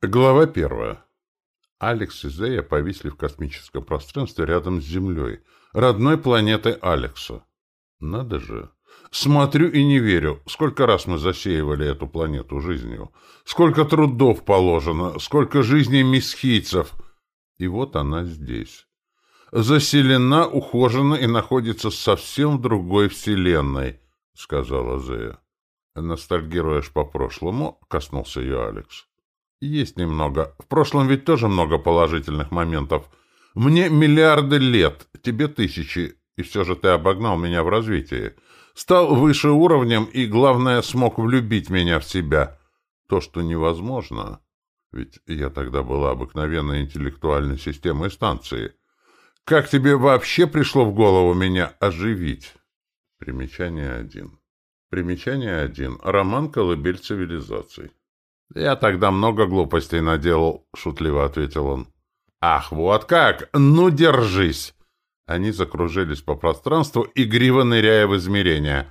Глава первая. Алекс и Зея повисли в космическом пространстве рядом с Землей, родной планетой Алекса. Надо же. Смотрю и не верю, сколько раз мы засеивали эту планету жизнью, сколько трудов положено, сколько жизней месхийцев. И вот она здесь. Заселена, ухожена и находится совсем в другой вселенной, сказала Зея. Ностальгируешь по прошлому, коснулся ее Алекс. Есть немного. В прошлом ведь тоже много положительных моментов. Мне миллиарды лет, тебе тысячи, и все же ты обогнал меня в развитии. Стал выше уровнем и, главное, смог влюбить меня в себя. То, что невозможно. Ведь я тогда была обыкновенной интеллектуальной системой станции. Как тебе вообще пришло в голову меня оживить? Примечание один. Примечание один. Роман «Колыбель цивилизаций». «Я тогда много глупостей наделал», — шутливо ответил он. «Ах, вот как! Ну, держись!» Они закружились по пространству, игриво ныряя в измерения.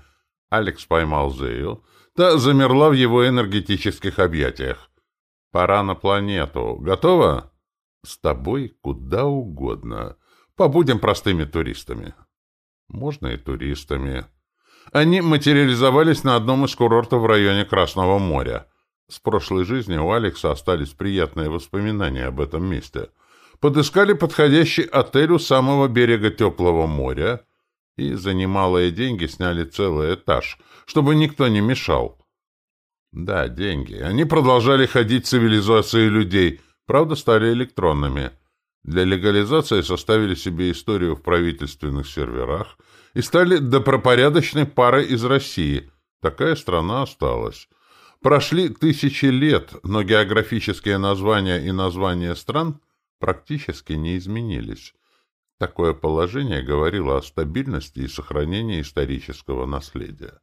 Алекс поймал Зею. Та замерла в его энергетических объятиях. «Пора на планету. Готова?» «С тобой куда угодно. Побудем простыми туристами». «Можно и туристами». Они материализовались на одном из курортов в районе Красного моря. С прошлой жизни у Алекса остались приятные воспоминания об этом месте. Подыскали подходящий отель у самого берега теплого моря и за немалые деньги сняли целый этаж, чтобы никто не мешал. Да, деньги. Они продолжали ходить цивилизацией людей, правда, стали электронными. Для легализации составили себе историю в правительственных серверах и стали добропорядочной парой из России. Такая страна осталась. Прошли тысячи лет, но географические названия и названия стран практически не изменились. Такое положение говорило о стабильности и сохранении исторического наследия.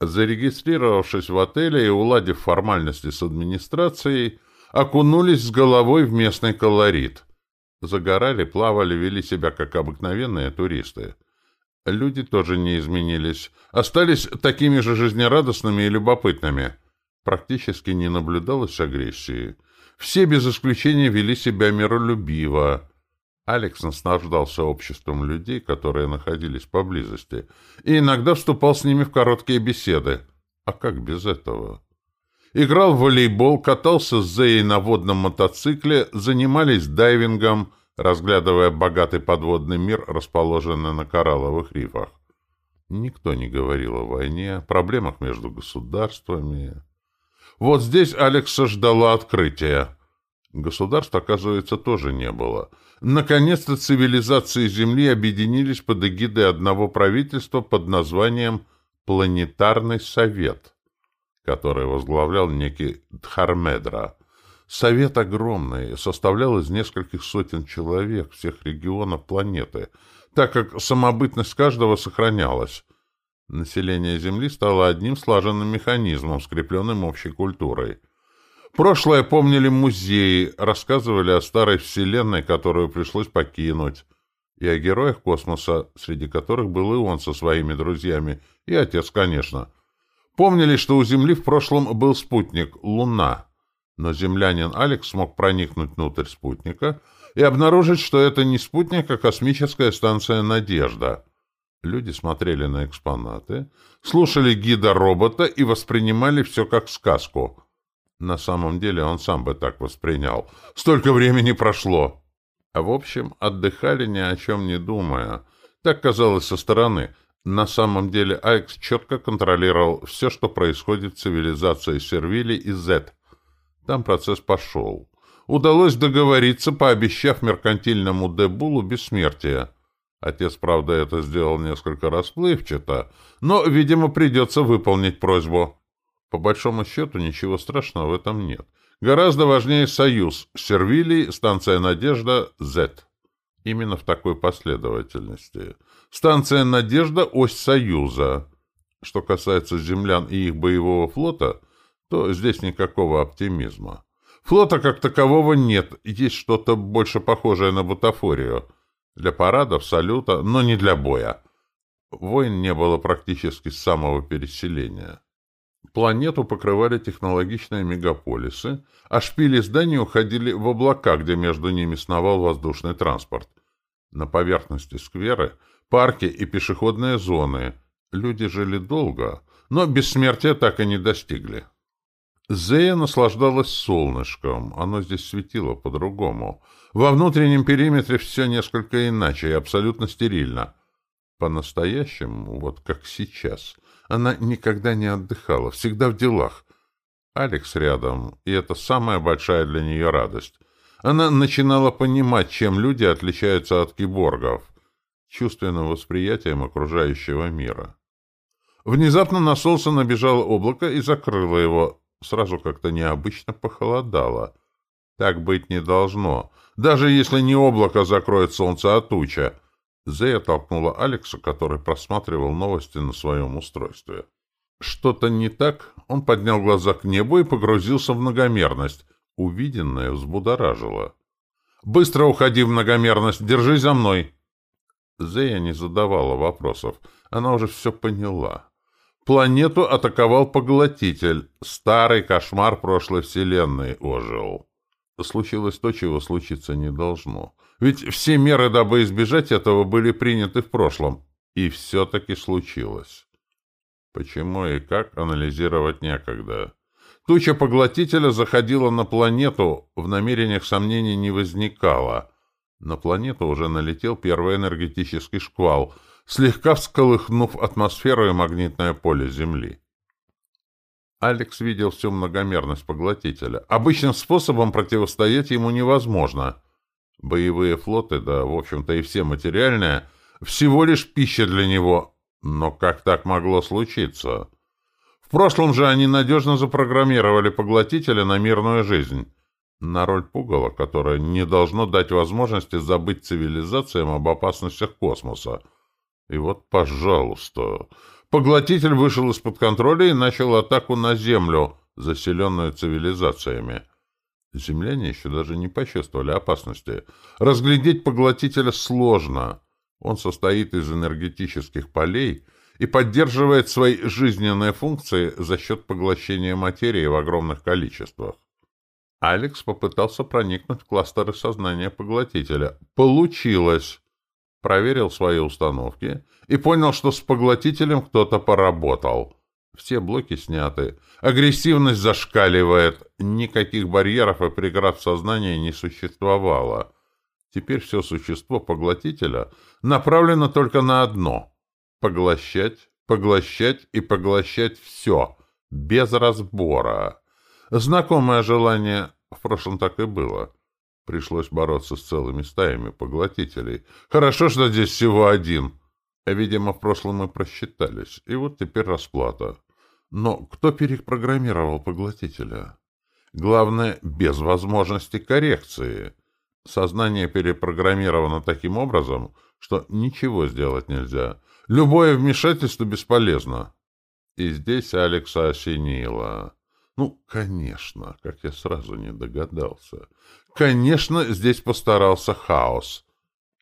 Зарегистрировавшись в отеле и уладив формальности с администрацией, окунулись с головой в местный колорит. Загорали, плавали, вели себя как обыкновенные туристы. Люди тоже не изменились, остались такими же жизнерадостными и любопытными – Практически не наблюдалось агрессии. Все без исключения вели себя миролюбиво. Алекс наслаждался обществом людей, которые находились поблизости, и иногда вступал с ними в короткие беседы. А как без этого? Играл в волейбол, катался с Зеей на водном мотоцикле, занимались дайвингом, разглядывая богатый подводный мир, расположенный на коралловых рифах. Никто не говорил о войне, проблемах между государствами. Вот здесь Алекса ждала открытия. Государств, оказывается, тоже не было. Наконец-то цивилизации Земли объединились под эгидой одного правительства под названием «Планетарный совет», который возглавлял некий Дхармедра. Совет огромный, составлял из нескольких сотен человек всех регионов планеты, так как самобытность каждого сохранялась. Население Земли стало одним слаженным механизмом, скрепленным общей культурой. Прошлое помнили музеи, рассказывали о старой вселенной, которую пришлось покинуть, и о героях космоса, среди которых был и он со своими друзьями, и отец, конечно. Помнили, что у Земли в прошлом был спутник — Луна, но землянин Алекс смог проникнуть внутрь спутника и обнаружить, что это не спутник, а космическая станция «Надежда». Люди смотрели на экспонаты, слушали гида-робота и воспринимали все как сказку. На самом деле он сам бы так воспринял. Столько времени прошло. А в общем, отдыхали ни о чем не думая. Так казалось со стороны. На самом деле Айкс четко контролировал все, что происходит в цивилизации Сервили и Зет. Там процесс пошел. Удалось договориться, пообещав меркантильному Дебулу бессмертие. Отец, правда, это сделал несколько расплывчато, но, видимо, придется выполнить просьбу. По большому счету, ничего страшного в этом нет. Гораздо важнее союз. Сервилий, станция «Надежда», Z. Именно в такой последовательности. Станция «Надежда» — ось союза. Что касается землян и их боевого флота, то здесь никакого оптимизма. Флота как такового нет, есть что-то больше похожее на бутафорию — для парадов, салюта, но не для боя. Войн не было практически с самого переселения. Планету покрывали технологичные мегаполисы, а шпили зданий уходили в облака, где между ними сновал воздушный транспорт. На поверхности скверы — парки и пешеходные зоны. Люди жили долго, но бессмертия так и не достигли. Зея наслаждалась солнышком, оно здесь светило по-другому. Во внутреннем периметре все несколько иначе и абсолютно стерильно. По-настоящему, вот как сейчас, она никогда не отдыхала, всегда в делах. Алекс рядом, и это самая большая для нее радость. Она начинала понимать, чем люди отличаются от киборгов, чувственным восприятием окружающего мира. Внезапно на солнце набежало облако и закрыло его. Сразу как-то необычно похолодало. Так быть не должно. Даже если не облако закроет солнце, а туча. Зея толкнула Алекса, который просматривал новости на своем устройстве. Что-то не так? Он поднял глаза к небу и погрузился в многомерность. Увиденное взбудоражило. «Быстро уходи в многомерность! Держи за мной!» Зея не задавала вопросов. Она уже все поняла. Планету атаковал поглотитель. Старый кошмар прошлой вселенной ожил. Случилось то, чего случиться не должно. Ведь все меры, дабы избежать этого, были приняты в прошлом. И все-таки случилось. Почему и как, анализировать некогда. Туча поглотителя заходила на планету, в намерениях сомнений не возникало. На планету уже налетел первый энергетический шквал, слегка всколыхнув атмосферу и магнитное поле Земли. Алекс видел всю многомерность поглотителя. Обычным способом противостоять ему невозможно — Боевые флоты, да, в общем-то, и все материальное, всего лишь пища для него. Но как так могло случиться? В прошлом же они надежно запрограммировали поглотителя на мирную жизнь. На роль пугала, которое не должно дать возможности забыть цивилизациям об опасностях космоса. И вот, пожалуйста, поглотитель вышел из-под контроля и начал атаку на Землю, заселенную цивилизациями. Земляне еще даже не почувствовали опасности. Разглядеть поглотителя сложно. Он состоит из энергетических полей и поддерживает свои жизненные функции за счет поглощения материи в огромных количествах. Алекс попытался проникнуть в кластеры сознания поглотителя. Получилось! Проверил свои установки и понял, что с поглотителем кто-то поработал. Все блоки сняты. Агрессивность зашкаливает. Никаких барьеров и преград в сознании не существовало. Теперь все существо поглотителя направлено только на одно — поглощать, поглощать и поглощать все, без разбора. Знакомое желание в прошлом так и было. Пришлось бороться с целыми стаями поглотителей. Хорошо, что здесь всего один — Видимо, в прошлом мы просчитались, и вот теперь расплата. Но кто перепрограммировал поглотителя? Главное, без возможности коррекции. Сознание перепрограммировано таким образом, что ничего сделать нельзя. Любое вмешательство бесполезно. И здесь Алекса осенило. Ну, конечно, как я сразу не догадался. Конечно, здесь постарался хаос.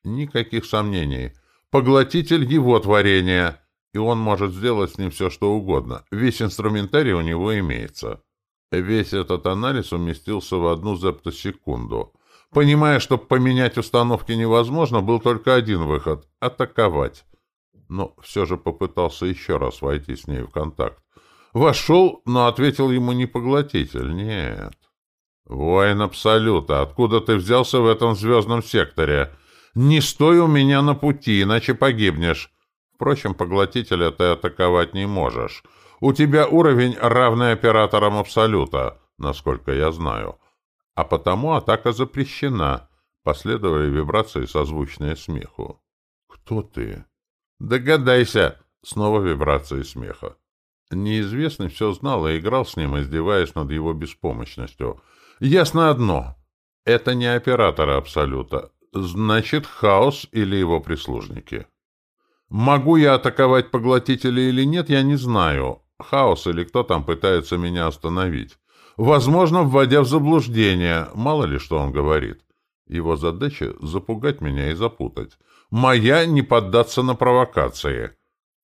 Никаких сомнений. Поглотитель — его творение, и он может сделать с ним все, что угодно. Весь инструментарий у него имеется. Весь этот анализ уместился в одну зептосекунду. Понимая, что поменять установки невозможно, был только один выход — атаковать. Но все же попытался еще раз войти с ней в контакт. Вошел, но ответил ему не поглотитель, нет. «Воин Абсолюта, откуда ты взялся в этом звездном секторе?» Не стой у меня на пути, иначе погибнешь. Впрочем, поглотителя ты атаковать не можешь. У тебя уровень равный операторам Абсолюта, насколько я знаю. А потому атака запрещена. Последовали вибрации, созвучные смеху. «Кто ты?» «Догадайся!» Снова вибрации смеха. Неизвестный все знал и играл с ним, издеваясь над его беспомощностью. «Ясно одно. Это не операторы Абсолюта. Значит, хаос или его прислужники. Могу я атаковать поглотителя или нет, я не знаю. Хаос или кто там пытается меня остановить. Возможно, вводя в заблуждение. Мало ли, что он говорит. Его задача — запугать меня и запутать. Моя — не поддаться на провокации.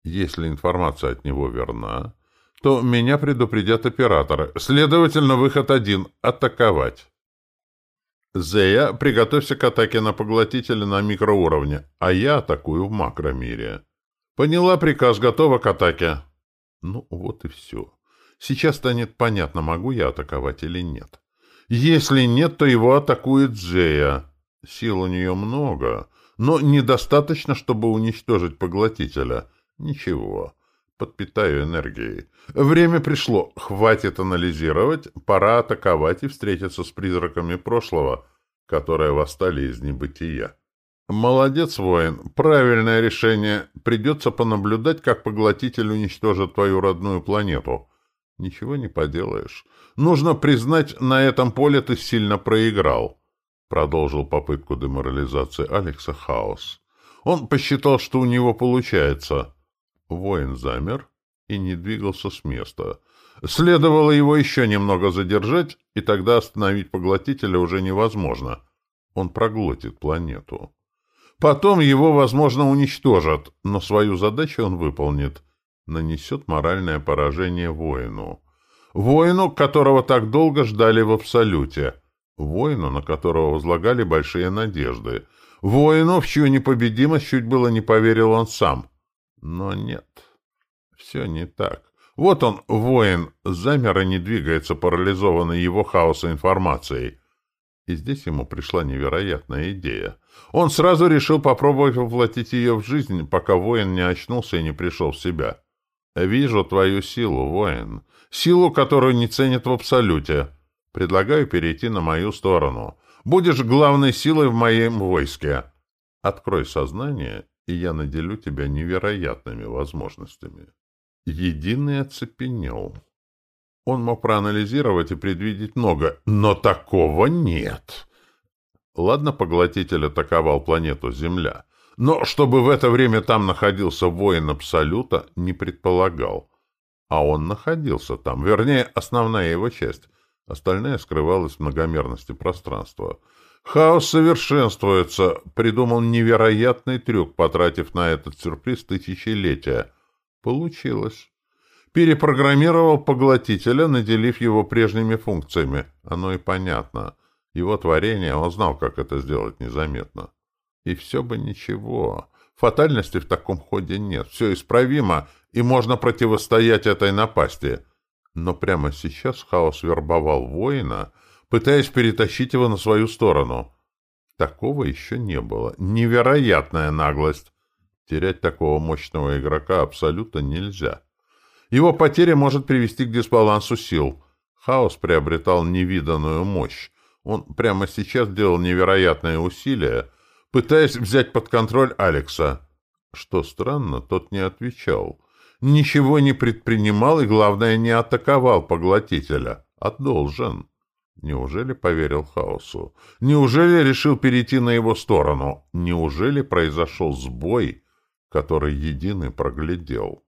Если информация от него верна, то меня предупредят операторы. Следовательно, выход один — атаковать. Зея, приготовься к атаке на поглотителя на микроуровне, а я атакую в макромире. Поняла приказ, готова к атаке. Ну, вот и все. Сейчас станет понятно, могу я атаковать или нет. Если нет, то его атакует Зея. Сил у нее много, но недостаточно, чтобы уничтожить поглотителя. Ничего, подпитаю энергией. Время пришло, хватит анализировать, пора атаковать и встретиться с призраками прошлого, которые восстали из небытия. Молодец, воин, правильное решение. Придется понаблюдать, как поглотитель уничтожит твою родную планету. Ничего не поделаешь. Нужно признать, на этом поле ты сильно проиграл. Продолжил попытку деморализации Алекса Хаос. Он посчитал, что у него получается. Воин замер и не двигался с места. Следовало его еще немного задержать, и тогда остановить поглотителя уже невозможно. Он проглотит планету. Потом его, возможно, уничтожат, но свою задачу он выполнит. Нанесет моральное поражение воину. Воину, которого так долго ждали в Абсолюте. Воину, на которого возлагали большие надежды. Воину, в чью непобедимость чуть было не поверил он сам. Но нет, все не так. Вот он, воин, замер и не двигается, парализованный его хаоса информацией. И здесь ему пришла невероятная идея. Он сразу решил попробовать воплотить ее в жизнь, пока воин не очнулся и не пришел в себя. «Вижу твою силу, воин. Силу, которую не ценят в абсолюте. Предлагаю перейти на мою сторону. Будешь главной силой в моем войске. Открой сознание, и я наделю тебя невероятными возможностями. Единый оцепенел. Он мог проанализировать и предвидеть много, но такого нет. Ладно, поглотитель атаковал планету Земля, но чтобы в это время там находился воин Абсолюта, не предполагал. А он находился там, вернее, основная его часть. Остальная скрывалась в многомерности пространства. Хаос совершенствуется, придумал невероятный трюк, потратив на этот сюрприз тысячелетия. Получилось. Перепрограммировал поглотителя, наделив его прежними функциями. Оно и понятно. Его творение, он знал, как это сделать незаметно. И все бы ничего. Фатальности в таком ходе нет. Все исправимо, и можно противостоять этой напасти. Но прямо сейчас хаос вербовал воина — пытаясь перетащить его на свою сторону. Такого еще не было. Невероятная наглость. Терять такого мощного игрока абсолютно нельзя. Его потеря может привести к дисбалансу сил. Хаос приобретал невиданную мощь. Он прямо сейчас делал невероятные усилия, пытаясь взять под контроль Алекса. Что странно, тот не отвечал. Ничего не предпринимал и, главное, не атаковал поглотителя. А должен. Неужели поверил хаосу? Неужели решил перейти на его сторону? Неужели произошел сбой, который единый проглядел?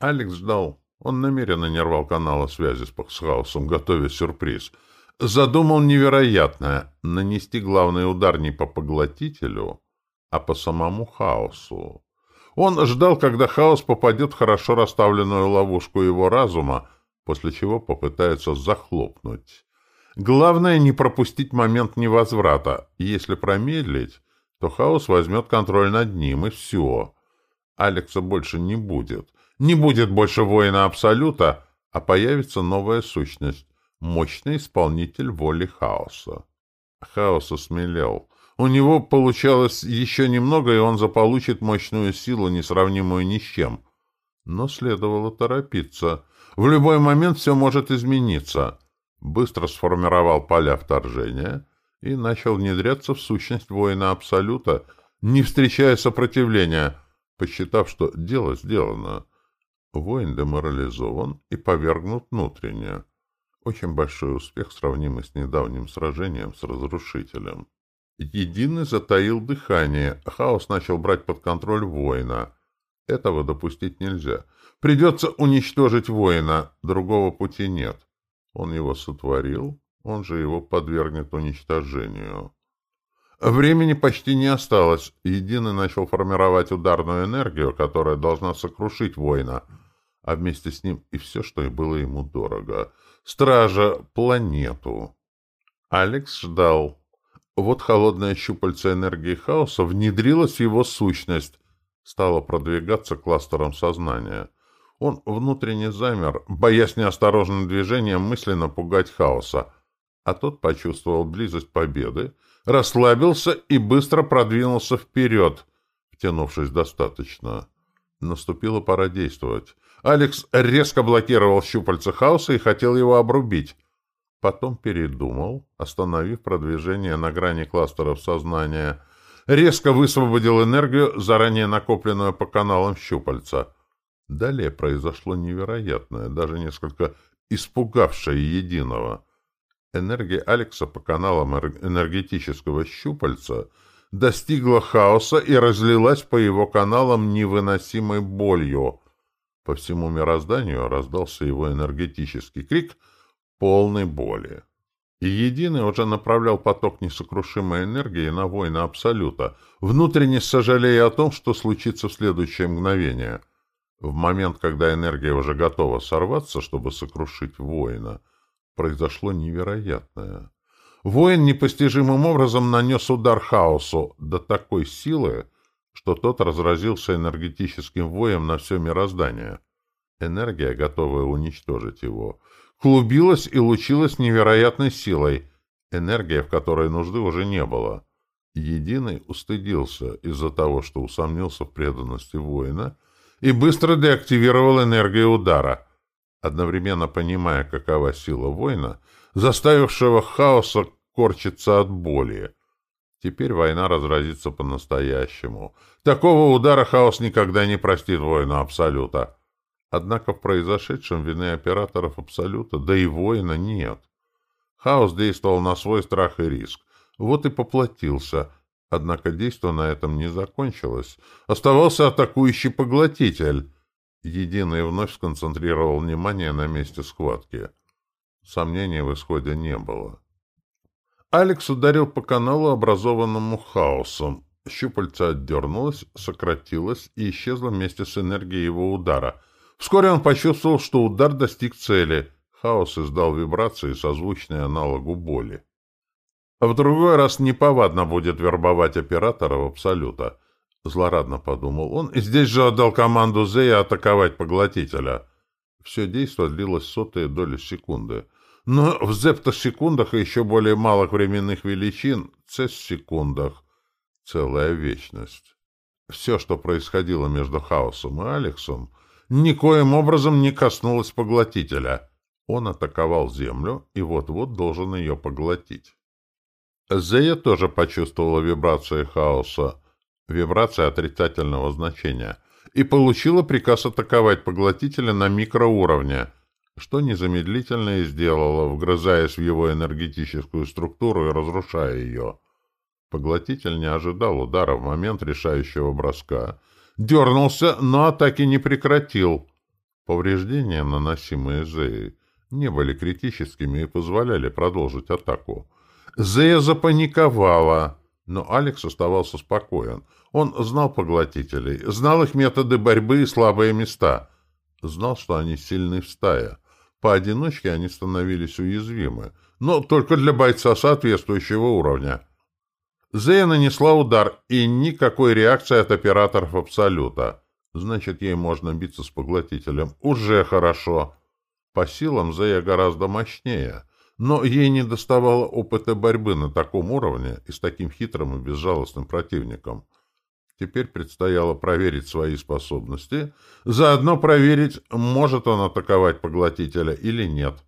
Алекс ждал. Он намеренно не рвал канала связи с хаосом, готовя сюрприз. Задумал невероятное — нанести главный удар не по поглотителю, а по самому хаосу. Он ждал, когда хаос попадет в хорошо расставленную ловушку его разума, после чего попытается захлопнуть. Главное не пропустить момент невозврата. Если промедлить, то хаос возьмет контроль над ним, и все. Алекса больше не будет. Не будет больше воина Абсолюта, а появится новая сущность — мощный исполнитель воли хаоса. Хаос осмелел. У него получалось еще немного, и он заполучит мощную силу, несравнимую ни с чем. Но следовало торопиться. В любой момент все может измениться быстро сформировал поля вторжения и начал внедряться в сущность воина Абсолюта, не встречая сопротивления, посчитав, что дело сделано. Воин деморализован и повергнут внутренне. Очень большой успех, сравнимый с недавним сражением с Разрушителем. Единый затаил дыхание, хаос начал брать под контроль воина. Этого допустить нельзя. Придется уничтожить воина, другого пути нет. Он его сотворил, он же его подвергнет уничтожению. Времени почти не осталось. Единый начал формировать ударную энергию, которая должна сокрушить воина. а вместе с ним и все, что и было ему дорого. Стража — планету. Алекс ждал. Вот холодное щупальце энергии хаоса внедрилось в его сущность, стало продвигаться кластером сознания. Он внутренне замер, боясь неосторожным движением мысленно пугать хаоса, а тот почувствовал близость победы, расслабился и быстро продвинулся вперед, втянувшись достаточно. Наступила пора действовать. Алекс резко блокировал щупальца хаоса и хотел его обрубить. Потом передумал, остановив продвижение на грани кластеров сознания. Резко высвободил энергию, заранее накопленную по каналам щупальца. Далее произошло невероятное, даже несколько испугавшее единого. Энергия Алекса по каналам энергетического щупальца достигла хаоса и разлилась по его каналам невыносимой болью. По всему мирозданию раздался его энергетический крик — полной боли. И Единый уже направлял поток несокрушимой энергии на воина Абсолюта, внутренне сожалея о том, что случится в следующее мгновение. В момент, когда энергия уже готова сорваться, чтобы сокрушить воина, произошло невероятное. Воин непостижимым образом нанес удар хаосу до такой силы, что тот разразился энергетическим воем на все мироздание. Энергия, готовая уничтожить его, клубилась и лучилась невероятной силой, энергия, в которой нужды уже не было. Единый устыдился из-за того, что усомнился в преданности воина, и быстро деактивировал энергию удара, одновременно понимая, какова сила воина, заставившего хаоса корчиться от боли. Теперь война разразится по-настоящему. Такого удара хаос никогда не простит воину Абсолюта. Однако в произошедшем вины операторов Абсолюта, да и воина нет. Хаос действовал на свой страх и риск. Вот и поплатился. Однако действо на этом не закончилось. Оставался атакующий поглотитель. Единый вновь сконцентрировал внимание на месте схватки. Сомнений в исходе не было. Алекс ударил по каналу, образованному хаосом. Щупальце отдернулось, сократилось и исчезло вместе с энергией его удара — Вскоре он почувствовал, что удар достиг цели. Хаос издал вибрации, созвучные аналогу боли. А в другой раз неповадно будет вербовать операторов Абсолюта. Злорадно подумал он, и здесь же отдал команду Зея атаковать поглотителя. Все действо длилось сотые доли секунды. Но в зептосекундах и еще более малых временных величин, цес-секундах, целая вечность. Все, что происходило между Хаосом и Алексом, никоим образом не коснулась поглотителя. Он атаковал Землю и вот-вот должен ее поглотить. Зея тоже почувствовала вибрации хаоса, вибрации отрицательного значения, и получила приказ атаковать поглотителя на микроуровне, что незамедлительно и сделала, вгрызаясь в его энергетическую структуру и разрушая ее. Поглотитель не ожидал удара в момент решающего броска — дернулся, но атаки не прекратил. Повреждения, наносимые Зеей, не были критическими и позволяли продолжить атаку. Зея запаниковала, но Алекс оставался спокоен. Он знал поглотителей, знал их методы борьбы и слабые места. Знал, что они сильны в стае. Поодиночке они становились уязвимы, но только для бойца соответствующего уровня. Зея нанесла удар, и никакой реакции от операторов Абсолюта. Значит, ей можно биться с поглотителем. Уже хорошо. По силам Зея гораздо мощнее, но ей не доставало опыта борьбы на таком уровне и с таким хитрым и безжалостным противником. Теперь предстояло проверить свои способности, заодно проверить, может он атаковать поглотителя или нет.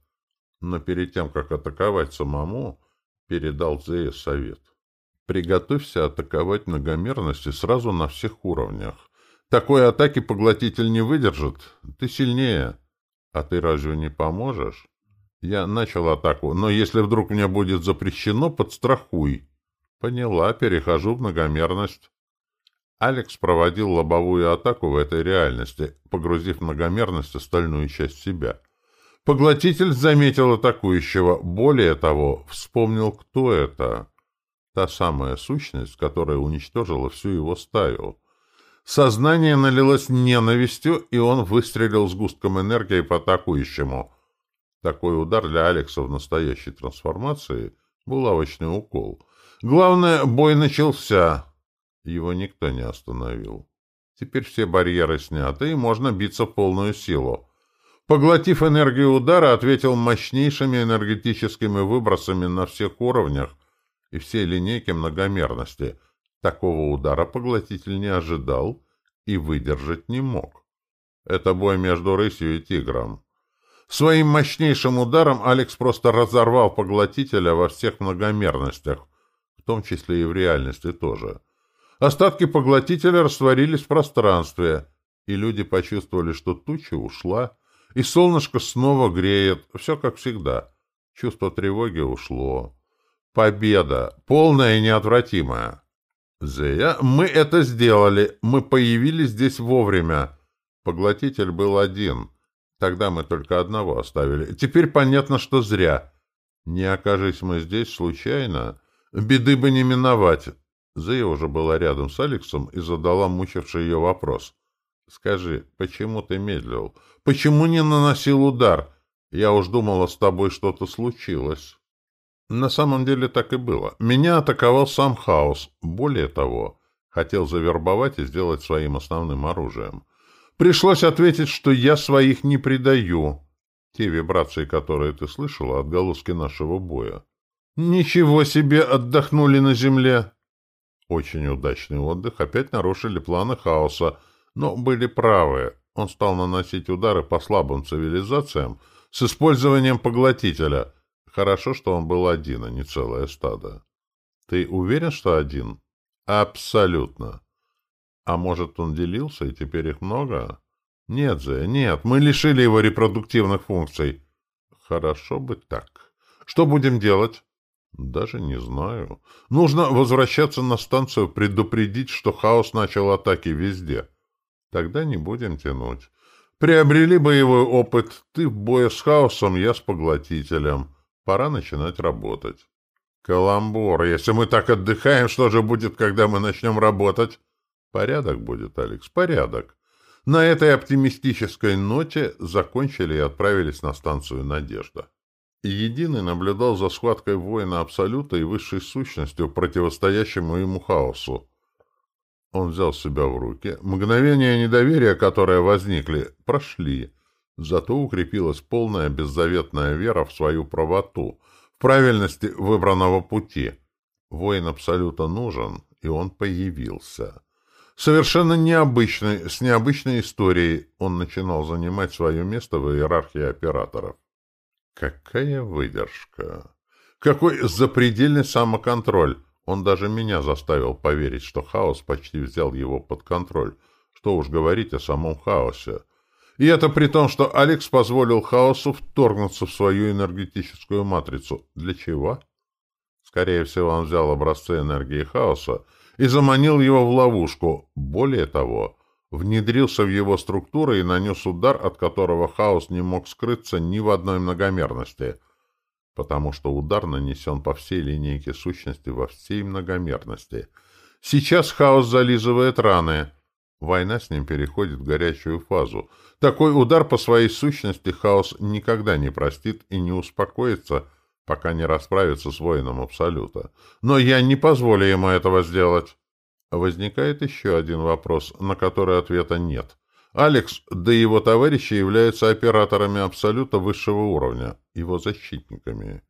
Но перед тем, как атаковать самому, передал Зея совет. Приготовься атаковать многомерности сразу на всех уровнях. Такой атаки поглотитель не выдержит. Ты сильнее. А ты разве не поможешь? Я начал атаку, но если вдруг мне будет запрещено, подстрахуй. Поняла, перехожу в многомерность. Алекс проводил лобовую атаку в этой реальности, погрузив многомерность остальную часть себя. Поглотитель заметил атакующего, более того, вспомнил, кто это. Та самая сущность, которая уничтожила всю его стаю. Сознание налилось ненавистью, и он выстрелил сгустком энергии по атакующему. Такой удар для Алекса в настоящей трансформации — булавочный укол. Главное, бой начался. Его никто не остановил. Теперь все барьеры сняты, и можно биться в полную силу. Поглотив энергию удара, ответил мощнейшими энергетическими выбросами на всех уровнях и всей линейке многомерности. Такого удара поглотитель не ожидал и выдержать не мог. Это бой между рысью и тигром. Своим мощнейшим ударом Алекс просто разорвал поглотителя во всех многомерностях, в том числе и в реальности тоже. Остатки поглотителя растворились в пространстве, и люди почувствовали, что туча ушла, и солнышко снова греет, все как всегда. Чувство тревоги ушло. Победа, полная и неотвратимая. Зея, мы это сделали, мы появились здесь вовремя. Поглотитель был один. Тогда мы только одного оставили. Теперь понятно, что зря. Не окажись мы здесь случайно, беды бы не миновать. Зея уже была рядом с Алексом и задала мучивший ее вопрос. «Скажи, почему ты медлил? Почему не наносил удар? Я уж думала, с тобой что-то случилось». На самом деле так и было. Меня атаковал сам хаос. Более того, хотел завербовать и сделать своим основным оружием. Пришлось ответить, что я своих не предаю. Те вибрации, которые ты слышала, отголоски нашего боя. Ничего себе отдохнули на земле. Очень удачный отдых. Опять нарушили планы хаоса, но были правы. Он стал наносить удары по слабым цивилизациям с использованием поглотителя. Хорошо, что он был один, а не целое стадо. Ты уверен, что один? Абсолютно. А может, он делился, и теперь их много? Нет же, нет, мы лишили его репродуктивных функций. Хорошо бы так. Что будем делать? Даже не знаю. Нужно возвращаться на станцию, предупредить, что хаос начал атаки везде. Тогда не будем тянуть. Приобрели боевой опыт. Ты в бое с хаосом, я с поглотителем. Пора начинать работать. Каламбур. Если мы так отдыхаем, что же будет, когда мы начнем работать? Порядок будет, Алекс, порядок. На этой оптимистической ноте закончили и отправились на станцию «Надежда». Единый наблюдал за схваткой воина Абсолюта и высшей сущностью, противостоящему ему хаосу. Он взял себя в руки. Мгновения недоверия, которые возникли, прошли. Зато укрепилась полная беззаветная вера в свою правоту, в правильности выбранного пути. Воин Абсолюта нужен, и он появился. Совершенно необычный, с необычной историей он начинал занимать свое место в иерархии операторов. Какая выдержка! Какой запредельный самоконтроль! Он даже меня заставил поверить, что хаос почти взял его под контроль. Что уж говорить о самом хаосе. И это при том, что Алекс позволил хаосу вторгнуться в свою энергетическую матрицу. Для чего? Скорее всего, он взял образцы энергии хаоса и заманил его в ловушку. Более того, внедрился в его структуры и нанес удар, от которого хаос не мог скрыться ни в одной многомерности, потому что удар нанесен по всей линейке сущности во всей многомерности. Сейчас хаос зализывает раны. Война с ним переходит в горячую фазу. Такой удар по своей сущности хаос никогда не простит и не успокоится, пока не расправится с воином Абсолюта. Но я не позволю ему этого сделать. Возникает еще один вопрос, на который ответа нет. Алекс, да и его товарищи являются операторами Абсолюта высшего уровня, его защитниками.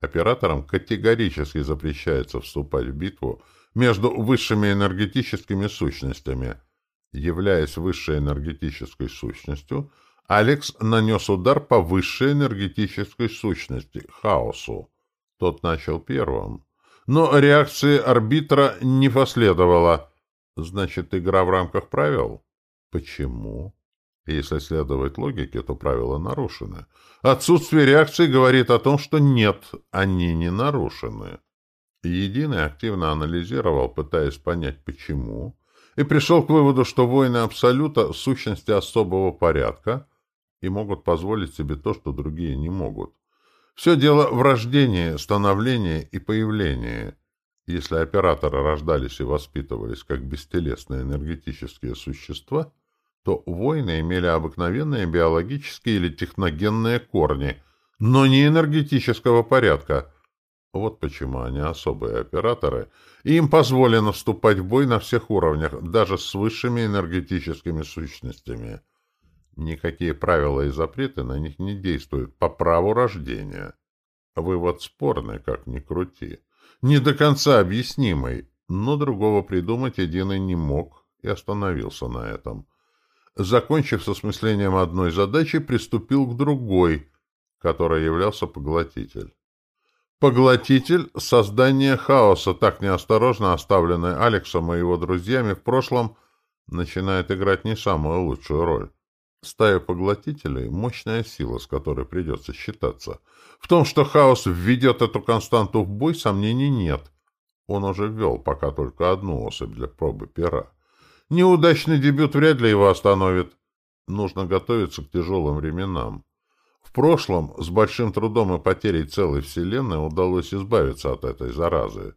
Операторам категорически запрещается вступать в битву между высшими энергетическими сущностями. Являясь высшей энергетической сущностью, Алекс нанес удар по высшей энергетической сущности — хаосу. Тот начал первым. Но реакции арбитра не последовало. Значит, игра в рамках правил? Почему? Если следовать логике, то правила нарушены. Отсутствие реакции говорит о том, что нет, они не нарушены. Единый активно анализировал, пытаясь понять, почему, и пришел к выводу, что воины Абсолюта — сущности особого порядка — и могут позволить себе то, что другие не могут. Все дело в рождении, становлении и появлении. Если операторы рождались и воспитывались как бестелесные энергетические существа, то воины имели обыкновенные биологические или техногенные корни, но не энергетического порядка. Вот почему они особые операторы, и им позволено вступать в бой на всех уровнях, даже с высшими энергетическими сущностями. Никакие правила и запреты на них не действуют по праву рождения. Вывод спорный, как ни крути не до конца объяснимый, но другого придумать Единый не мог и остановился на этом. Закончив с осмыслением одной задачи, приступил к другой, которой являлся поглотитель. Поглотитель — создание хаоса, так неосторожно оставленное Алексом и его друзьями в прошлом, начинает играть не самую лучшую роль. Стая поглотителей — мощная сила, с которой придется считаться. В том, что хаос введет эту константу в бой, сомнений нет. Он уже ввел пока только одну особь для пробы пера. Неудачный дебют вряд ли его остановит. Нужно готовиться к тяжелым временам. В прошлом с большим трудом и потерей целой вселенной удалось избавиться от этой заразы.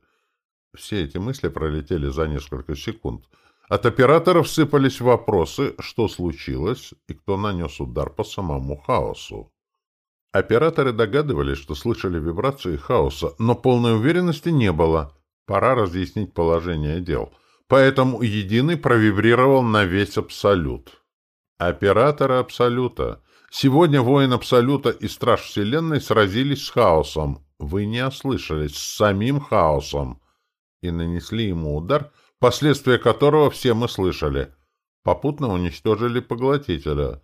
Все эти мысли пролетели за несколько секунд — от операторов сыпались вопросы, что случилось и кто нанес удар по самому хаосу. Операторы догадывались, что слышали вибрации хаоса, но полной уверенности не было. Пора разъяснить положение дел. Поэтому Единый провибрировал на весь Абсолют. Операторы Абсолюта. Сегодня воин Абсолюта и Страж Вселенной сразились с хаосом. Вы не ослышались, с самим хаосом. И нанесли ему удар — последствия которого все мы слышали. Попутно уничтожили поглотителя.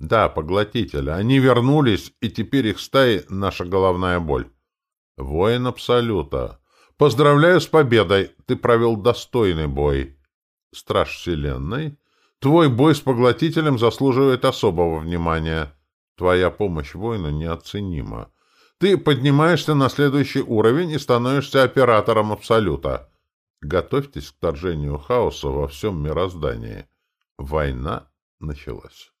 Да, поглотителя. Они вернулись, и теперь их стаи — наша головная боль. Воин Абсолюта. Поздравляю с победой. Ты провел достойный бой. Страж Вселенной. Твой бой с поглотителем заслуживает особого внимания. Твоя помощь воину неоценима. Ты поднимаешься на следующий уровень и становишься оператором Абсолюта. Готовьтесь к вторжению хаоса во всем мироздании. Война началась.